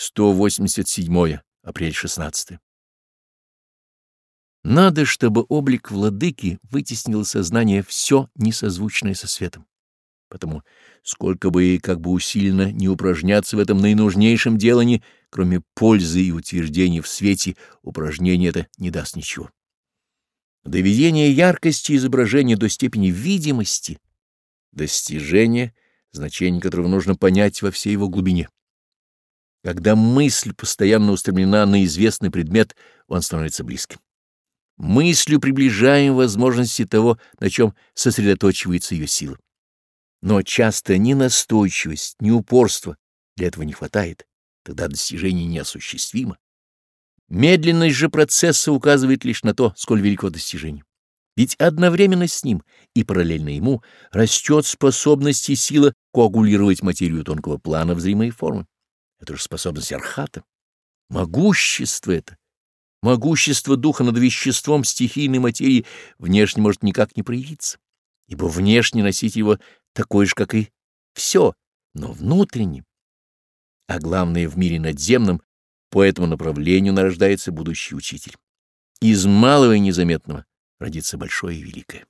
187 апрель 16. Надо, чтобы облик владыки вытеснил сознание все несозвучное со светом. Потому сколько бы и как бы усиленно не упражняться в этом наинужнейшем делании, кроме пользы и утверждения в свете, упражнение это не даст ничего. Доведение яркости изображения до степени видимости, достижение, значение которого нужно понять во всей его глубине. Когда мысль постоянно устремлена на известный предмет, он становится близким. Мыслью приближаем возможности того, на чем сосредоточивается ее сила. Но часто ни настойчивость, ни упорство для этого не хватает, тогда достижение неосуществимо. Медленность же процесса указывает лишь на то, сколь велико достижение. Ведь одновременно с ним и параллельно ему растет способность и сила коагулировать материю тонкого плана в зримые формы. Это же способность архата. Могущество это. Могущество духа над веществом стихийной материи внешне может никак не проявиться, ибо внешне носить его такое же, как и все, но внутренне. А главное, в мире надземном по этому направлению нарождается будущий учитель. Из малого и незаметного родится большое и великое.